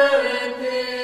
and